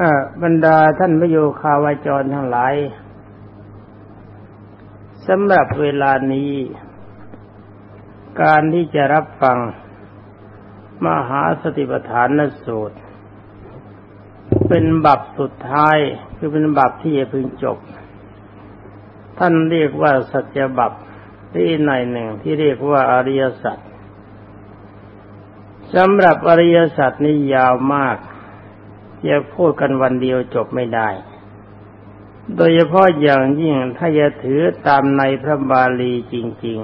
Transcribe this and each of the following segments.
อบรรดาท่านพระโยคาวาจรทั้งหลายสำหรับเวลานี้ การที่จะรับฟัง มหาสติปัฏฐานนสูตร เป็นบับสุดท้ายคือเป็นบับที่จะพึงจบ ท่านเรียกว่าสัจบับที่ในหนึ่งที่เรียกว่าอริยสัจสำหรับอริยสัจนี่ยาวมาก จะพูดกันวันเดียวจบไม่ได้ โดยเฉพาะอย่างยิ่งถ้าจะถือตามในพระบาลีจริง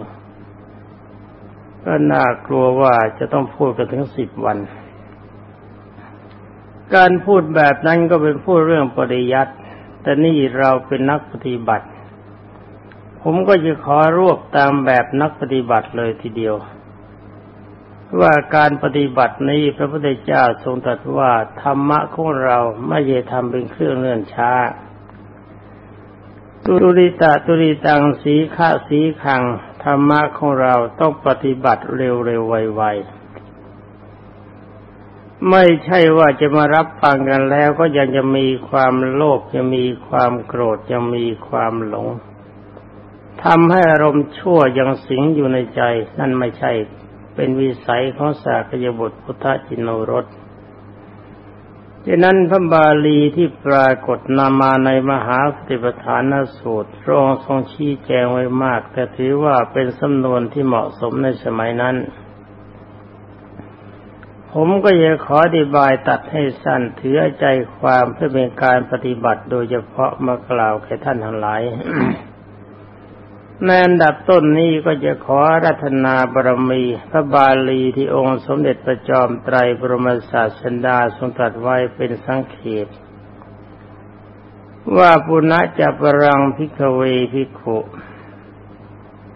ๆ ก็น่ากลัวว่าจะต้องพูดกันถึงสิบวัน การพูดแบบนั้นก็เป็นพูดเรื่องปริยัติแต่นี่เราเป็นนักปฏิบัติ ผมก็จะขอรวบตามแบบนักปฏิบัติเลยทีเดียว ว่าการปฏิบัตินี้พระพุทธเจ้าทรงตรัสว่าธรรมะของเราไม่ใช่ทำเป็นเครื่องเลื่อนช้า ตุริตะตุริตังสีฆะสีขังธรรมะของเราต้องปฏิบัติเร็วๆไวๆไม่ใช่ว่าจะมารับฟังกันแล้วก็ยังจะมีความโลภจะมีความโกรธจะมีความหลงทำให้อารมณ์ชั่วยังสิงอยู่ในใจ นั่นไม่ใช่ เป็นวิสัยของสากยบุตรพุทธจินโนรสดังนั้นพระบาลีที่ปรากฏนามาในมหาสติปัฏฐานสูตรรองทรงชี้แจงไว้มาก แต่ถือว่าเป็นสำนวนที่เหมาะสมในสมัยนั้น ผมก็อยากขออธิบายตัดให้สั้นถือใจความเพื่อเป็นการปฏิบัติโดยเฉพาะมากล่าวแก่ท่านทั้งหลาย ในอันดับต้นนี้ก็จะขอรัตนาบรมี พระบาลีที่องค์สมเด็จพระจอมไตรบรมศาสดาทรงตรัสไว้เป็นสังเขตว่าปุณะจะปรังพิกเวพิขุ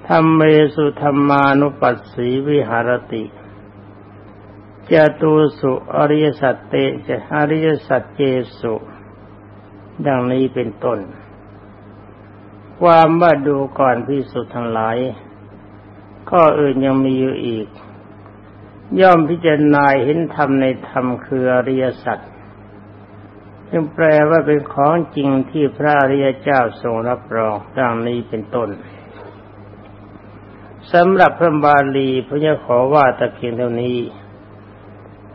ธรรมเมสุธรรมานุปัสสีวิหารติจะตูสุอริยสัจเตจะอริยสัจเจสุ ดังนี้เป็นต้น ความว่าดูก่อนพิสุทธ์ทั้งหลายข้ออื่นยังมีอยู่อีก ย่อมพิจารณาเห็นธรรมในธรรมคืออริยสัจจึงแปลว่าเป็นของจริงที่พระอริยเจ้าทรงรับรองดังนี้เป็นต้นสำหรับพระบาลีพระจะขอว่าแต่เพียงเท่านี้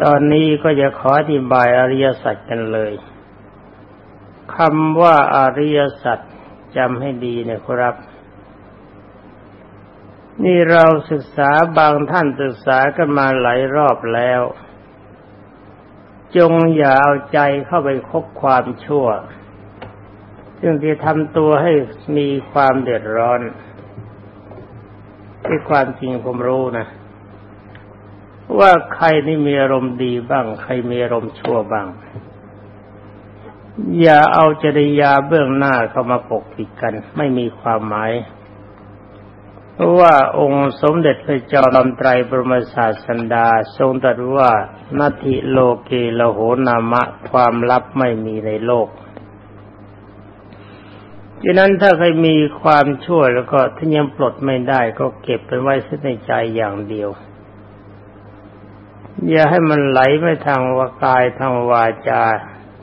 ตอนนี้ก็จะขออธิบายอริยสัจกันเลยคำว่าอริยสัจ จำให้ดีนะครับ นี่เราศึกษาบางท่านศึกษากันมาหลายรอบแล้ว จงอย่าเอาใจเข้าไปคบความชั่ว ซึ่งที่ทำตัวให้มีความเดือดร้อนที่ความจริงผมรู้นะ ว่าใครนี่มีอารมณ์ดีบ้าง ใครมีอารมณ์ชั่วบ้าง อย่าเอาจริยาเบื้องหน้าเข้ามาปกปิดกัน ไม่มีความหมายเพราะว่าองค์สมเด็จพระเจ้าลำไตรบรมศาสดา ทรงตรัสว่านาทิโลเกลโหนามะ ความลับไม่มีในโลกดังนั้นถ้าใครมีความชั่วแล้วก็ถ้ายังปลดไม่ได้ก็เก็บไปไว้ในใจอย่างเดียว อย่าให้มันไหลไปทางวากายทางวาจา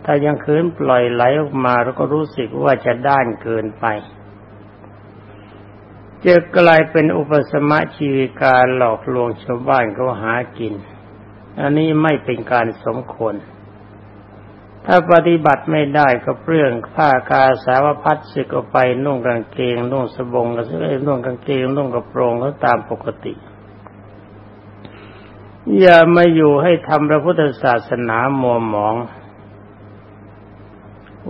ถ้ายังคืนปล่อยไหลออกมาเราก็รู้สึกว่าจะด้านเกินไปจะกลายเป็นอุปสมะชีวิการหลอกลวงชาวบ้านเขาหากิน อันนี้ไม่เป็นการสมควร ถ้าปฏิบัติไม่ได้ก็เปลื้องผ้ากาสาวพัดสึกออกไปนุ่งกางเกงนุ่งสบงก็ซื้อนุ่งกางเกงนุ่งกระโปรงแล้วตามปกติ อย่ามาอยู่ให้ทำพระพุทธศาสนามัวหมอง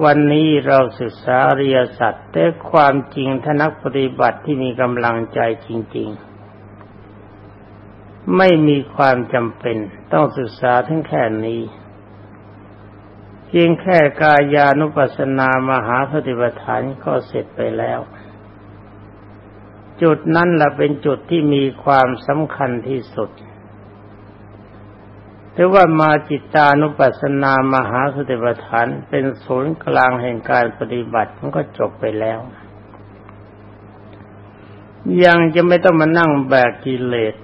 วันนี้เราศึกษาเรียสัตว์แต่ความจริงทนักปฏิบัติที่มีกำลังใจจริง ๆ ไม่มีความจำเป็นต้องศึกษาทั้งแค่นี้ เพียงแค่กายานุปัสสนามหาปฏิปทานก็เสร็จไปแล้ว จุดนั้นละเป็นจุดที่มีความสำคัญที่สุด หรือว่ามาจิตานุปัสสนามหาสติปัฏฐานเป็นศูนย์กลางแห่งการปฏิบัติมันก็จบไปแล้ว ยังจะไม่ต้องมานั่งแบกกิเลส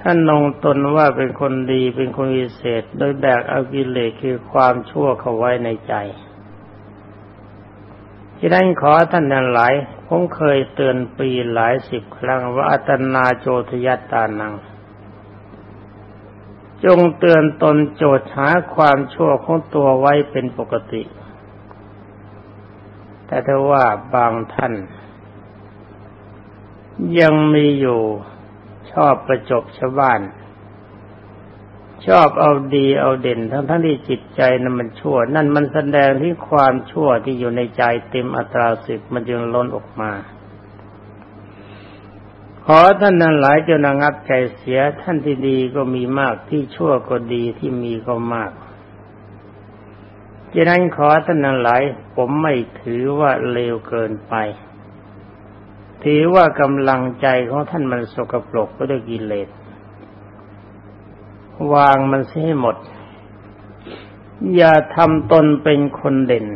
ท่านนงตนว่าเป็นคนดีเป็นคนวิเศษ โดยแบกเอากิเลสคือความชั่วเข้าไว้ในใจที่นั้นขอท่านทั้งหลายผมเคยเตือนปีหลายสิบครั้งว่าอัตนาโจทยัตตานัง จงเตือนตนโจทย์หาความชั่วของตัวไว้เป็นปกติ แต่ถ้าว่าบางท่าน ยังมีอยู่ชอบประจบชาวบ้าน ชอบเอาดีเอาเด่น ทั้งทั้งที่จิตใจนั้นมันชั่ว นั่นมันแสดงที่ความชั่วที่อยู่ในใจเต็มอัตราสิบมันจึงล้นออกมา ขอท่านนั้นหลายจนงับใจเสียท่านที่ดีก็มีมากที่ชั่วก็ดีที่มีก็มากดังนั้นขอท่านนั้นหลายผมไม่ถือว่าเลวเกินไป ถือว่ากำลังใจของท่านมันสกปรกก็ด้วยกิเลสวางมันเสียให้หมด อย่าทำตนเป็นคนเด่น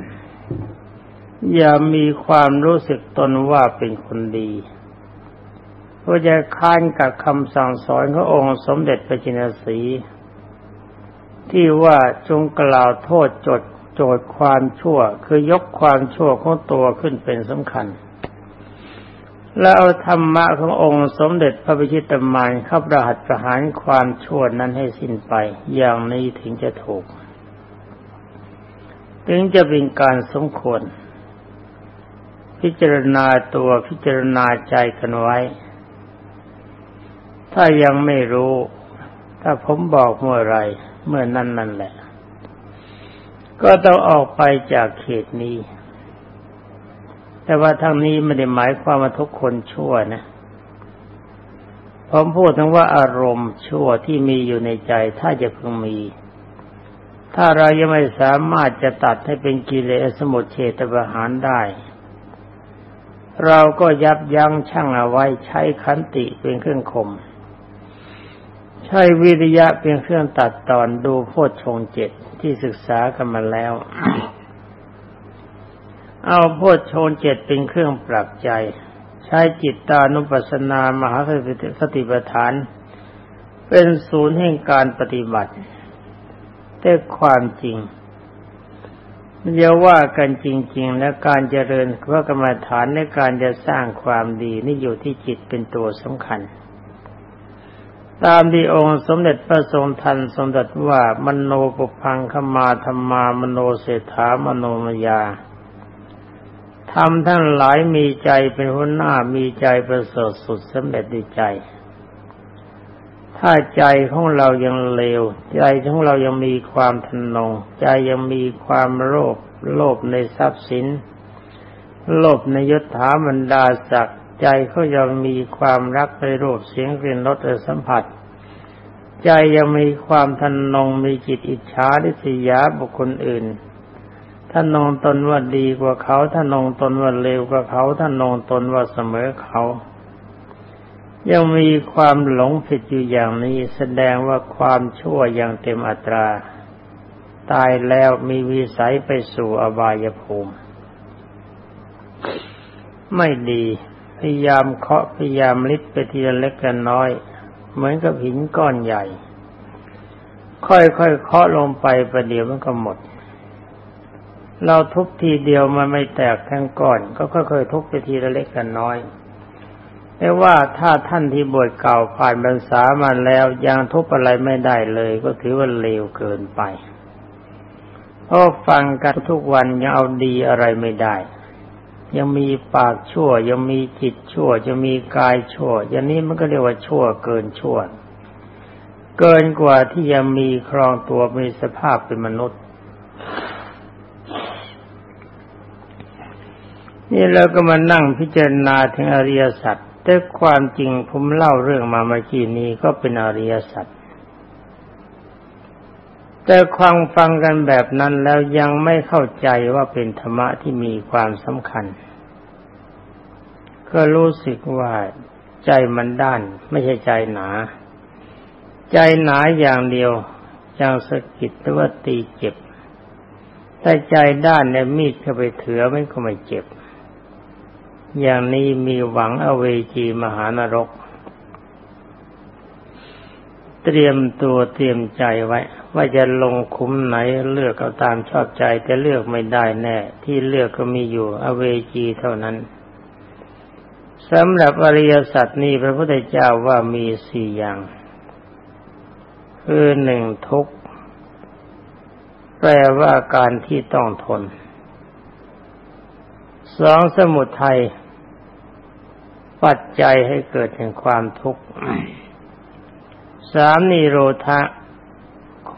อย่ามีความรู้สึกตนว่าเป็นคนดี เพราจะค้านกับคำสั่งสอนขององค์สมเด็จพระจินสี ที่ว่าจงกล่าวโทษจดโจทย์ความชั่ว คือยกความชั่วของตัวขึ้นเป็นสำคัญ แล้วเอาธรรมะขององค์สมเด็จพระพิชิตมารข้าปรหัตประหารความชั่วนั้นให้สิ้นไป อย่างนี้ถึงจะถูก ถึงจะเป็นการสมควร พิจารณาตัวพิจารณาใจกันไว้ ถ้ายังไม่รู้ ถ้าผมบอกเมื่อไรเมื่อนั้นนั่นแหละ ก็ต้องออกไปจากเขตนี้ แต่ว่าทั้งนี้ไม่ได้หมายความว่าทุกคนชั่วนะผมพูดถึงว่าอารมณ์ชั่วที่มีอยู่ในใจ ถ้าจะพึงมี ถ้าเรายังไม่สามารถจะตัดให้เป็นกิเลสสมุทเฉตประหารได้ เราก็ยับยั้งชั่งเอาไว้ใช้ขันติเป็นเครื่องข่ม ใช้วิริยะเป็นเครื่องตัดตอนดูโพชฌงเจ็ดที่ศึกษากันมาแล้ว เอาโพชฌงเจ็ดเป็นเครื่องปรับใจ ใช้จิตตานุปัสสนามหาสติปัฏฐาน เป็นศูนย์แห่งการปฏิบัติแต่ความจริงเรียกว่ากันจริง ๆ และการเจริญพระกรรมฐานในการจะสร้างความดีนี่อยู่ที่จิตเป็นตัวสำคัญ ตามที่องค์สมเด็จพระทรงทันทรงตรัสว่ามโนปุพังขมาธรรมามโนเศรษฐามโนมยาทำทั้งหลายมีใจเป็นหัวหน้ามีใจประเสริฐสุดสำเร็จดีใจ ถ้าใจของเรายังเลว ใจของเรายังมีความทนง ใจยังมีความโลภโลภในทรัพย์สิน โลภในยศถาบรรดาศักดิ์ ใจเขายังมีความรักในรูปเสียงกลิ่นรสสัมผัส ใจยังมีความทนงมีจิตอิจฉาดิสยาบุคคลอื่นท่านนองตนว่าดีกว่าเขาท่านนองตนว่าเลวกว่าเขาท่านนองตนว่าเสมอเขา ยังมีความหลงผิดอยู่อย่างนี้แสดงว่าความชั่วอย่างเต็มอัตรา ตายแล้วมีวิสัยไปสู่อบายภูมิ ไม่ดี พยายามเคาะพยายามลิดไปทีละเล็กกันน้อย เหมือนกับหินก้อนใหญ่ ค่อยๆเคาะลงไปประเดี๋ยวมันก็หมด เราทุบทีเดียวมันไม่แตกทั้งก้อน ก็ค่อยๆทุบไปทีละเล็กกันน้อยแต่ว่าถ้าท่านที่บวชเก่าผ่านบรรษามาแล้วยังทุบอะไรไม่ได้เลย ก็ถือว่าเลวเกินไปเพราะฟังกันทุกวันยังเอาดีอะไรไม่ได้ ยังมีปากชั่ว ยังมีจิตชั่วจะมีกายชั่ว อย่างนี้มันก็เรียกว่าชั่วเกินชั่ว เกินกว่าที่จะมีครองตัวมีสภาพเป็นมนุษย์ นี่เราก็มานั่งพิจารณาถึงอริยสัจแต่ความจริงผมเล่าเรื่องมาเมื่อกี้นี้ก็เป็นอริยสัจ แต่ความฟังกันแบบนั้นแล้วยังไม่เข้าใจว่าเป็นธรรมะที่มีความสำคัญ ก็รู้สึกว่าใจมันด้าน ไม่ใช่ใจหนา ใจหนาอย่างเดียวอย่างสะกิดหรือว่าตีเจ็บแต่ใจด้านเนี่ยมีดเข้าไปเถือมันก็ไม่เจ็บ อย่างนี้มีหวังอเวจีมหานรก เตรียมตัวเตรียมใจไว้ ว่าจะลงคุ้มไหนเลือกเอาตามชอบใจแต่เลือกไม่ได้แน่ ที่เลือกก็มีอยู่อเวจีเท่านั้นสำหรับอริยสัจนี้พระพุทธเจ้าว่ามีสี่อย่าง คือหนึ่งทุกข์แปลว่าการที่ต้องทนสองสมุทัยปัจจัยให้เกิดแห่งความทุกข์สามนิโรธะ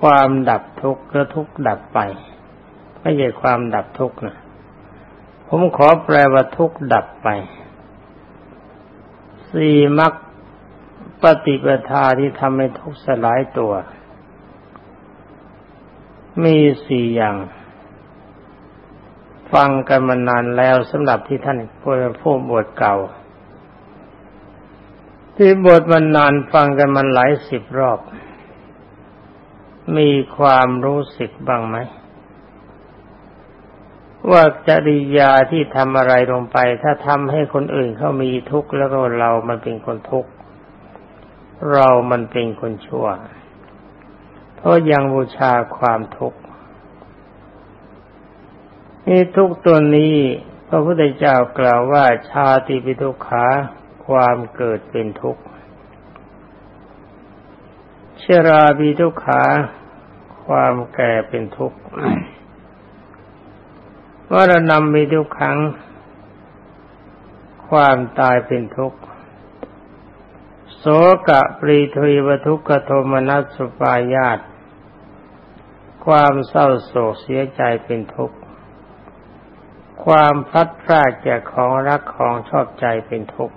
ความดับทุกข์และทุกข์ดับไป ไม่ใช่ความดับทุกข์นะผมขอแปลว่าทุกข์ดับไป สี่มรรคปฏิปทาที่ทำให้ทุกข์สลายตัว มีสี่อย่างฟังกันมานานแล้วสำหรับที่ท่านผู้บวชเก่า ที่บทมันนานฟังกันมันหลายสิบรอบ มีความรู้สึกบ้างไหม ว่าจริยาที่ทำอะไรลงไป ถ้าทำให้คนอื่นเขามีทุกข์แล้วก็เรามันเป็นคนทุกข์เรามันเป็นคนชั่ว เพราะยังบูชาความทุกข์นี่ทุกตัวนี้พระพุทธเจ้ากล่าวว่าชาติปิทุขาความเกิดเป็นทุกข์ ชราบีทุกขา ความแก่เป็นทุกข์วรณำมีทุกขัง ความตายเป็นทุกข์โสกะปรีทวีวทุกขโทมนัสสุปายาต ความเศร้าโศกเสียใจเป็นทุกข์ ความพัดพลาดจากของรักของชอบใจเป็นทุกข์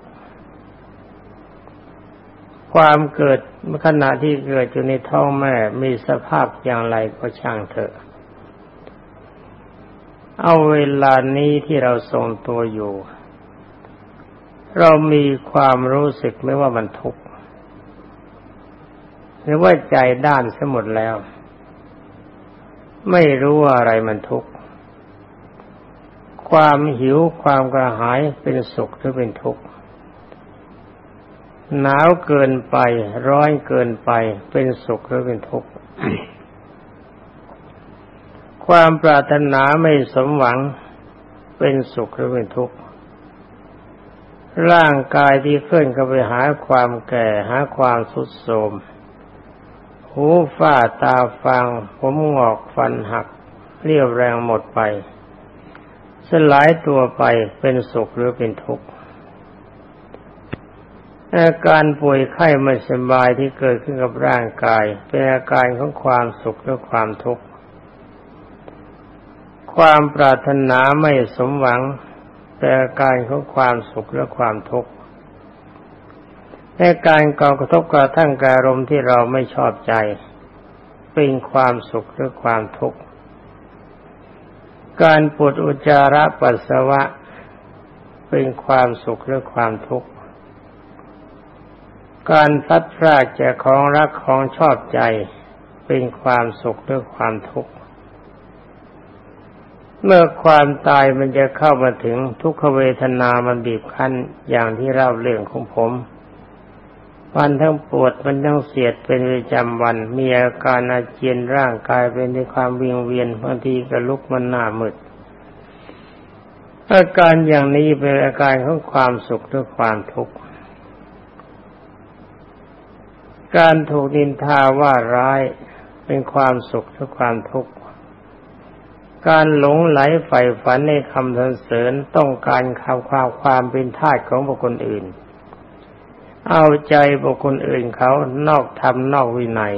ความเกิดขณะที่เกิดอยู่ในท้องแม่มีสภาพอย่างไรก็ช่างเถอะ เอาเวลานี้ที่เราทรงตัวอยู่ เรามีความรู้สึกไม่ว่ามันทุกข์หรือว่าใจด้านสมดแล้ว ไม่รู้ว่าอะไรมันทุกข์ความหิวความกระหายเป็นสุขหรือเป็นทุกข์ หนาวเกินไป ร้อนเกินไป เป็นสุขหรือเป็นทุกข์ความปรารถนาไม่สมหวัง เป็นสุขหรือเป็นทุกข์ร่างกายที่เคลื่อนเข้าไปหาความแก่หาความสุดโทมหูฝ้าตาฟัง ผมงอกฟันหัก เรียวแรงหมดไป สลายตัวไปเป็นสุขหรือเป็นทุกข์ อาการป่วยไข้ไม่สบายที่เกิดขึ้นกับร่างกาย เป็นอาการของความสุขหรือความทุกข์ ความปรารถนาไม่สมหวัง เป็นอาการของความสุขและความทุกข์ในการก่อกระทบกระทั่งการมณ์ที่เราไม่ชอบใจ เป็นความสุขหรือความทุกข์ การปวดอุจจาระปัสสาวะ เป็นความสุขหรือความทุกข์ การพัดพรากจากของรักของชอบใจเป็นความสุขหรือความทุกข์ เมื่อความตายมันจะเข้ามาถึงทุกขเวทนามันบีบคั้นอย่างที่เล่าเรื่องของผมมันทั้งปวดมันทั้งเสียดเป็นประจำวัน มีอาการอาเจียนร่างกายเป็นในความวิงเวียนบางทีก็ลุกมันหน้ามืดอาการอย่างนี้เป็นอาการของความสุขหรือความทุกข์ การถูกนินทาว่าร้ายเป็นความสุขหรือความทุกข์ การหลงไหลใฝ่ฝันในคำสรรเสริญต้องการข่าวความความเป็นทาสของบุคคลอื่น เอาใจบุคคลอื่นเขานอกธรรมนอกวินัย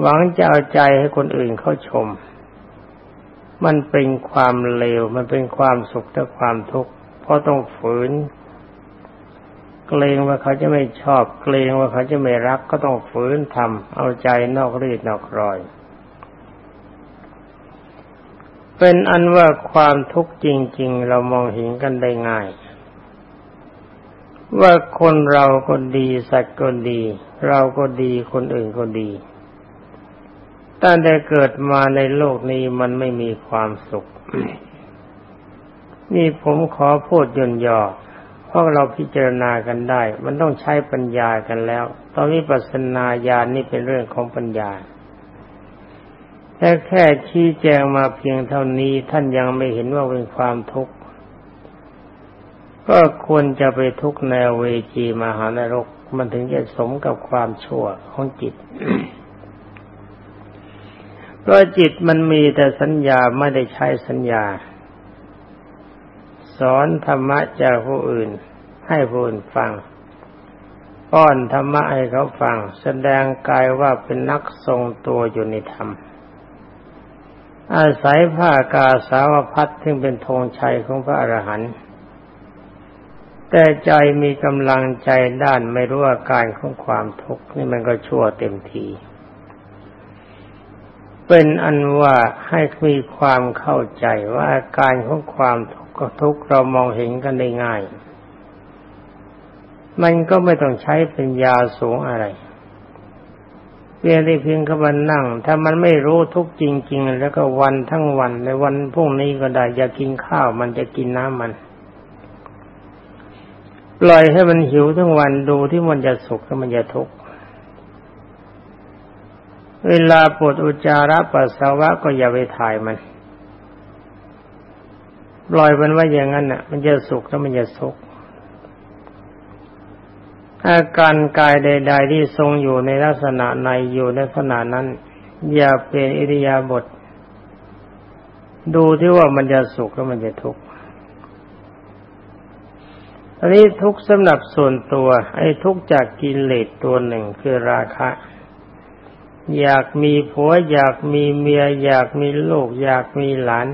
หวังจะเอาใจให้คนอื่นเขาชม มันเป็นความเลวมันเป็นความสุขและความทุกข์เพราะต้องฝืน เกรงว่าเขาจะไม่ชอบ เกรงว่าเขาจะไม่รักก็ต้องฝืนทำเอาใจนอกรีดนอกรอย เป็นอันว่าความทุกข์จริง ๆ เรามองเห็นกันได้ง่าย ว่าคนเราก็ดีสัตว์ก็ดี เราก็ดีคนอื่นก็ดีตั้งแต่เกิดมาในโลกนี้มันไม่มีความสุข นี่ผมขอพูดย่นย่อ ราะเราพิจารณากันได้ มันต้องใช้ปัญญากันแล้ว ตอนนี้ปัสนาญาณนี่เป็นเรื่องของปัญญาแค่แค่ชี้แจงมาเพียงเท่านี้ท่านยังไม่เห็นว่าเป็นความทุกข์ ก็ควรจะไปทุกข์ในเวจีมหานรก มันถึงจะสมกับความชั่วของจิตเพราะจิตมันมีแต่สัญญาไม่ได้ใช้สัญญา สอนธรรมะจากผู้อื่น ให้ผู้อื่นฟังป้อนธรรมะให้เขาฟัง แสดงกายว่าเป็นนักทรงตัวอยู่ในธรรม อาศัยผ้ากาสาวพัดซึ่งเป็นธงชัยของพระอรหันต์แต่ใจมีกำลังใจด้านไม่รู้อาการของความทุกข์นี่มันก็ชั่วเต็มที เป็นอันว่าให้มีความเข้าใจว่าอาการของความทุกข์ ก็ทุกเรามองเห็นกันได้ง่าย มันก็ไม่ต้องใช้เป็นยาสูงอะไรเพียงได้เพียงกับมันนั่ง ถ้ามันไม่รู้ทุกจริง ๆ แล้วก็วันทั้งวันในวันพรุ่งนี้ก็ได้อย่ากินข้าว มันจะกินน้ำมัน ปล่อยให้มันหิวทั้งวันดูที่มันจะสุขแล้วมันจะทุกข์เวลาปวดอุจจาระปัสสาวะก็อย่าไปถ่ายมัน ปล่อยมันไว้อย่างนั้นน่ะ มันจะสุขแล้วมันจะสุขอาการกายใด ๆ ที่ทรงอยู่ในลักษณะในอยู่ในขณะนั้น อย่าเป็นอิริยาบถดูที่ว่ามันจะสุขแล้วมันจะทุกข์อันนี้ทุกข์สำหรับส่วนตัว ไอ้ทุกข์จากกิเลสตัวหนึ่งคือราคะ อยากมีผัว อยากมีเมีย อยากมีลูก อยากมีหลาน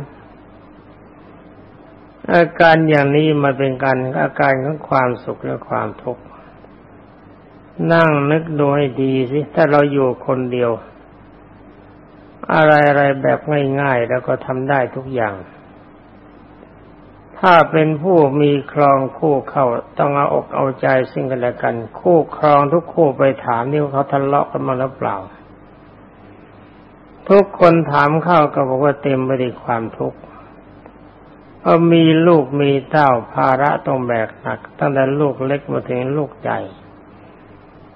อาการอย่างนี้มันเป็นการอาการของความสุขและความทุกข์นั่งนึกดูให้ดีสิถ้าเราอยู่คนเดียว อะไรอะไรแบบง่ายๆ แล้วก็ทำได้ทุกอย่าง ถ้าเป็นผู้มีครองคู่เข้าต้องเอาอกเอาใจซึ่งกันและกัน คู่ครองทุกคู่ไปถามนี่เขาทะเลาะกันมาแล้วเปล่า ทุกคนถามเข้าก็บอกว่าเต็มไปด้วยความทุกข์ พราะมีลูกมีเต้าภาระต้องแบกหนัก ตั้งแต่ลูกเล็กมาถึงลูกใหญ่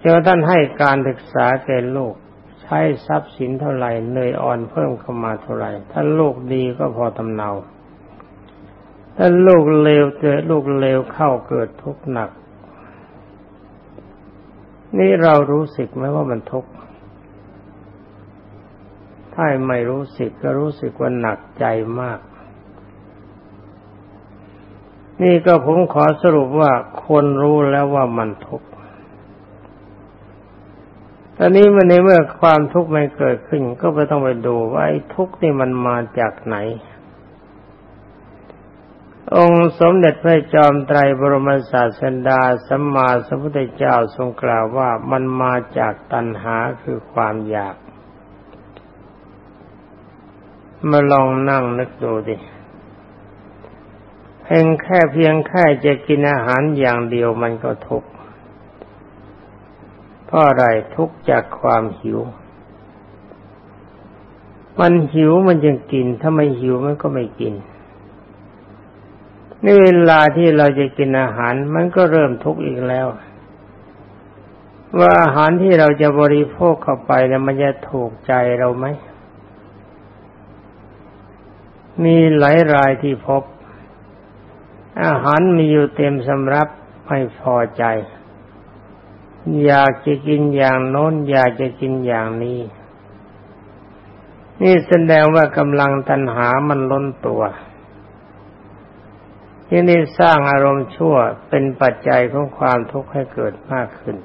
จนท่านให้การศึกษาแก่ลูก ใช้ทรัพย์สินเท่าไหร่เนยอ่อนเพิ่มเข้ามาเท่าไหร่ ถ้าลูกดีก็พอตำเนา ถ้าลูกเลวเจอลูกเลวเข้าเกิดทุกข์หนัก นี่เรารู้สึกไหมว่ามันทุกข์ถ้าไม่รู้สึกก็รู้สึกว่าหนักใจมาก นี่ก็ผมขอสรุปว่าคนรู้แล้วว่ามันทุกข์ตอนนี้มันในเมื่อความทุกข์มันเกิดขึ้น ก็ไปต้องไปดูว่าไอ้ทุกข์นี่มันมาจากไหน องค์สมเด็จพระจอมไตรบรมศาสดาสัมมาสัมพุทธเจ้าทรงกล่าวว่ามันมาจากตัณหาคือความอยาก มาลองนั่งนึกดูดิ เพียงแค่เพียงแค่จะกินอาหารอย่างเดียวมันก็ทุกข์เพราะอะไรทุกข์จากความหิว มันหิวมันจึงกิน ถ้าไม่หิวมันก็ไม่กินในเวลาที่เราจะกินอาหาร มันก็เริ่มทุกข์อีกแล้ว ว่าอาหารที่เราจะบริโภคเข้าไปเนี่ยมันจะถูกใจเราไหมมีหลายรายที่พบ อาหารมีอยู่เต็มสำรับไม่พอใจ อยากจะกินอย่างโน้น อยากจะกินอย่างนี้ นี่แสดงว่ากำลังตัณหามันล้นตัวที่นี่สร้างอารมณ์ชั่วเป็นปัจจัยของความทุกข์ให้เกิดมากขึ้น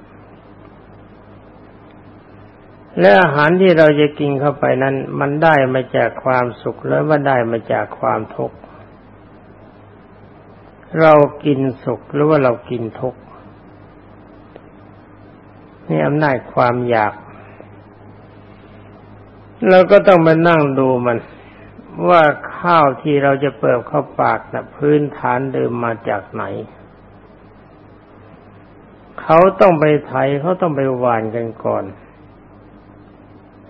และอาหารที่เราจะกินเข้าไปนั้น มันได้มาจากความสุขหรือว่าได้มาจากความทุกข์ เรากินสุขหรือว่าเรากินทุกข์นี่อำนาจความอยาก เราก็ต้องมานั่งดูมัน ว่าข้าวที่เราจะเปิดเข้าปากนะพื้นฐานเดิมมาจากไหน เขาต้องไปไถเขาต้องไปหวานกันก่อน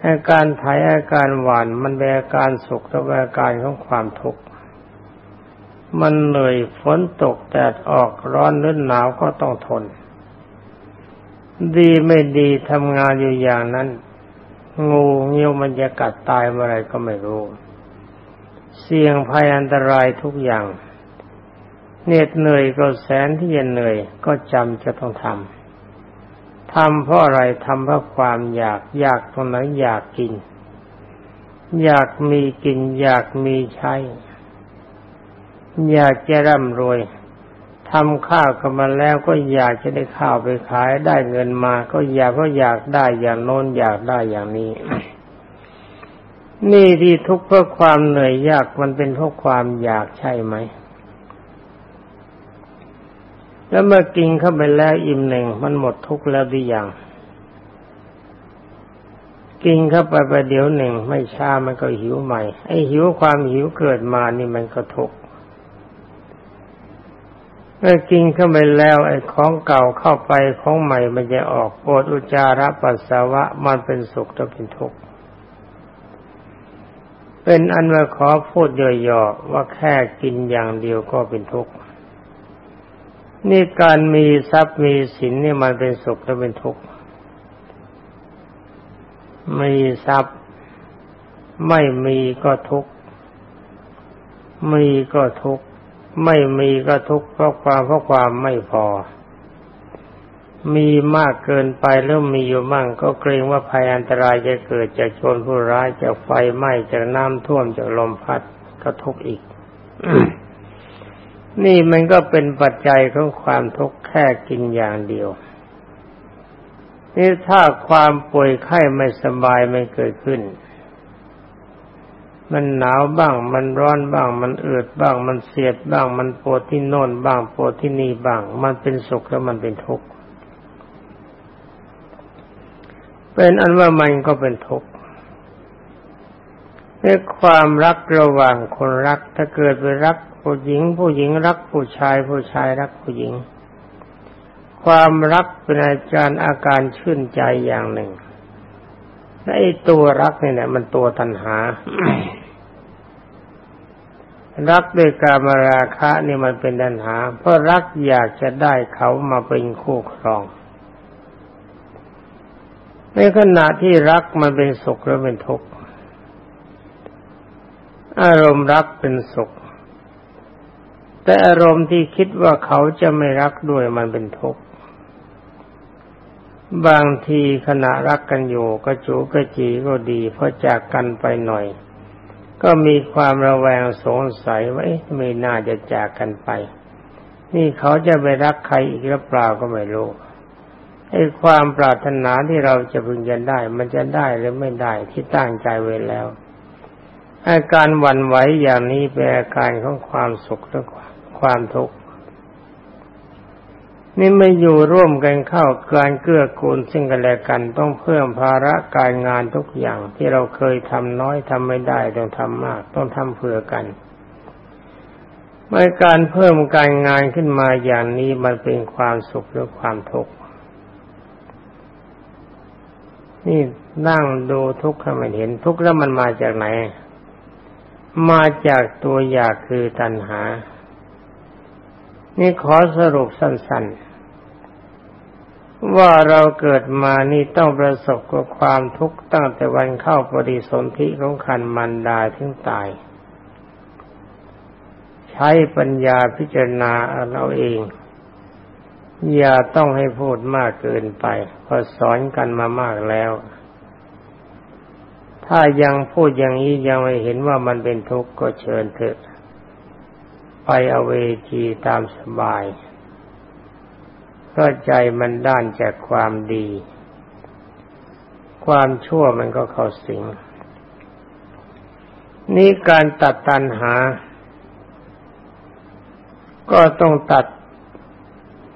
อาการไถอาการหวานมันเป็นอาการสุขและอาการของความทุกข์ มันเหนื่อยฝนตกแดดออกร้อนหรือหนาวก็ต้องทน ดีไม่ดีทำงานอยู่อย่างนั้น งูเงี้ยวมันจะกัดตายเมื่อไรก็ไม่รู้ เสี่ยงภัยอันตรายทุกอย่างเหน็ดเหนื่อยก็แสนที่จะเหนื่อยก็จำจะต้องทำทำเพราะอะไรทำเพราะความอยากอยากตรงไหนอยากกิน อยากมีกินอยากมีใช้ อยากจะร่ำรวยทำข้าวกันมาแล้วก็อยากจะได้ข้าวไปขายได้เงินมา ก็อยากก็อยากได้อย่างโน้นอยากได้อย่างนี้ นี่ที่ทุกข์เพราะความเหนื่อยยากมันเป็นเพราะความอยากใช่ไหม แล้วเมื่อกินเข้าไปแล้วอิ่มหนึ่งมันหมดทุกข์แล้วดีอย่างกินเข้าไปไปเดี๋ยวหนึ่งไม่ช้ามันก็หิวใหม่ไอ้หิวความหิวเกิดมานี่มันก็ทุกข์ เมื่อกินเข้าไปแล้วไอ้ของเก่าเข้าไปของใหม่มันจะออกปวดอุจจาระปัสสาวะมันเป็นสุขแ้วเป็นทุกข์เป็นอันว่าขอพูดย่อๆว่าแค่กินอย่างเดียวก็เป็นทุกข์นี่การมีทรัพย์มีสินนี่มันเป็นสุขและเป็นทุกข์มีทรัพย์ ไม่มีก็ทุกข์มีก็ทุกข์ ไม่มีก็ทุกข์เพราะความเพราะความไม่พอ มีมากเกินไปแล้วมีอยู่มั่ง ก็เกรงว่าภัยอันตรายจะเกิดจากโจรผู้ร้ายจากไฟไหม้จากน้ำท่วมจากลมพัดก็ทุกข์อีก นี่มันก็เป็นปัจจัยของความทุกข์แค่กินอย่างเดียวนี่ถ้าความป่วยไข้ไม่สบายไม่เกิดขึ้น มันหนาวบ้าง มันร้อนบ้าง มันเอืดบ้าง มันเสียดบ้าง มันปวดที่โน่นบ้างปวดที่นี่บ้าง มันเป็นสุขแล้วมันเป็นทุกข์ เป็นอันว่ามันก็เป็นทุกข์ในความรักระหว่างคนรัก ถ้าเกิดไปรักผู้หญิง ผู้หญิงรักผู้ชาย ผู้ชายรักผู้หญิง ความรักเป็นอาจารย์อาการชื่นใจอย่างหนึ่งไอ้ตัวรักเนี่ยมันตัวตัณหา รักด้วยกามราคะนี่มันเป็นตัณหา เพราะรักอยากจะได้เขามาเป็นคู่ครอง ในขณะที่รักมันเป็นสุขหรือเป็นทุกข์อารมณ์รักเป็นสุข แต่อารมณ์ที่คิดว่าเขาจะไม่รักด้วยมันเป็นทุกข์บางทีขณะรักกันอยู่ก็จูกระจีก็ดีเพราะจากกันไปหน่อย ก็มีความระแวงสงสัยว่าไม่น่าจะจากกันไป นี่เขาจะไปรักใครอีกหรือเปล่าก็ไม่รู้ไอ้ความปรารถนาที่เราจะพึงจะได้ มันจะได้หรือไม่ได้ที่ตั้งใจไว้แล้วอาการหวั่นไหวอย่างนี้เป็นอาการของความสุขหรือความความทุกข์ นี่ไม่อยู่ร่วมกันเข้าการเกื้อกูลซึ่งกันและกันต้องเพิ่มภาระการงานทุกอย่างที่เราเคยทำน้อยทำไม่ได้ต้องทำมาก ต้องทำเพื่อกันเมื่อการเพิ่มการงานขึ้นมาอย่างนี้มันเป็นความสุขหรือความทุกข์นี่นั่งดูทุกข์ให้มันเห็นทุกข์แล้วมันมาจากไหน มาจากตัวอยากคือตัณหา นี่ขอสรุปสั้นๆ ว่าเราเกิดมานี่ต้องประสบกับความทุกข์ตั้งแต่วันเข้าปฏิสนธิของขันมันดาถึงตาย ใช้ปัญญาพิจารณาเราเอง อย่าต้องให้พูดมากเกินไปเพราะสอนกันมามากแล้ว ถ้ายังพูดอย่างนี้ยังไม่เห็นว่ามันเป็นทุกข์ก็เชิญเถอะ ไปเอเวทีตามสบาย ก็ใจมันด้านจากความดี ความชั่วมันก็เข้าสิง นี่การตัดตัณหา ก็ต้องตัด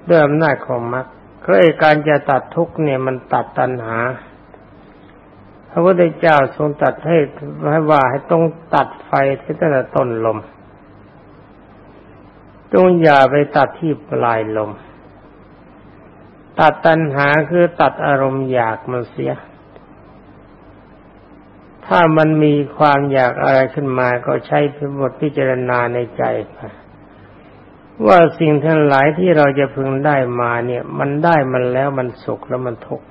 ด้วยอำนาจของมรรคก็ไอการจะตัดทุกเนี่ยมันตัดตัณหาพระพุทธเจ้าทรงตัดให้ให้ว่าให้ต้องตัดไฟที่ตั้งแต่ต้นลมจงอย่าไปตัดที่ปลายลม ตัดตัณหาคือตัดอารมณ์อยากมันเสีย ถ้ามันมีความอยากอะไรขึ้นมาก็ใช้พิบทพิจารณาในใจว่าสิ่งทั้งหลายที่เราจะพึงได้มาเนี่ย มันได้มันแล้วมันสุขแล้วมันทุกข์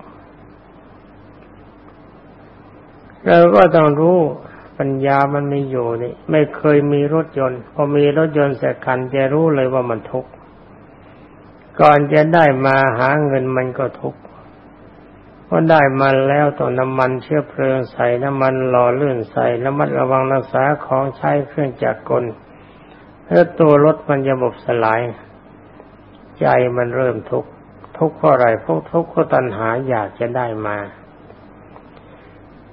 เราก็ต้องรู้ปัญญามันไมีอยู่นี่ ไม่เคยมีรถยนต์ พอมีรถยนต์สักคันจะรู้เลยว่ามันทุกข์ ก่อนจะได้มาหาเงินมันก็ทุกข์พอได้มาแล้วต้องน้ำมันเชื้อเพลิงใส่น้ำมันหล่อเลื่อนใส่แล้วมัดระวังรักษาของใช้เครื่องจักรกลแล้วตัวรถมันจะบบสลาย ใจมันเริ่มทุกข์ทุกข์เพราะอะไรพวกทุกข์เพราะตัณหาอยากจะได้มา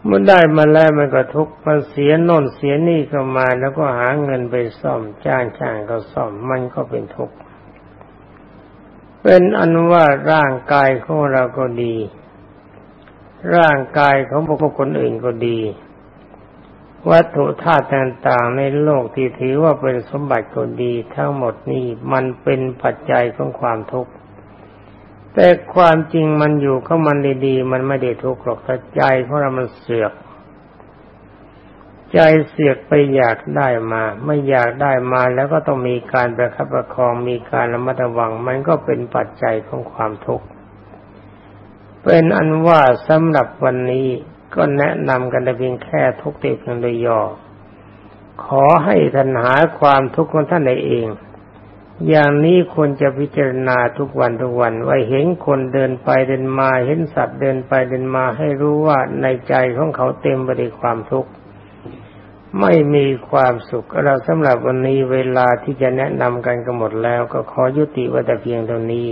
เมื่อได้มาแล้วมันก็ทุกข์มันเสียโน่นเสียนี่ก็มาแล้วก็หาเงินไปซ่อมจ้างช่างก็ซ่อมมันก็เป็นทุกข์ เป็นอันว่าร่างกายของเราก็ดี ร่างกายของบุคคลอื่นก็ดี วัตถุธาตุต่างๆในโลกที่ถือว่าเป็นสมบัติก็ดี ทั้งหมดนี้มันเป็นปัจจัยของความทุกข์แต่ความจริงมันอยู่ก็มันดีๆ มันไม่ได้ทุกข์หรอกแต่ใจของเรามันเสือก ใจเสือกไปอยากได้มา ไม่อยากได้มาแล้วก็ต้องมีการประคับประคองมีการระมัดระวัง มันก็เป็นปัจจัยของความทุกข์เป็นอันว่าสำหรับวันนี้ก็แนะนำกันแต่เพียงแค่ทุกติเพียงโดยย่อขอให้ท่านหาความทุกข์ของท่านเอง อย่างนี้ควรจะพิจารณาทุกวันทุกวัน ว่าเห็นคนเดินไปเดินมา เห็นสัตว์เดินไปเดินมาให้รู้ว่าในใจของเขาเต็มไปด้วยความทุกข์ ไม่มีความสุขเราสำหรับวันนี้เวลาที่จะแนะนำกันก็หมดแล้ว ก็ขอยุติว่าแต่เพียงเท่านี้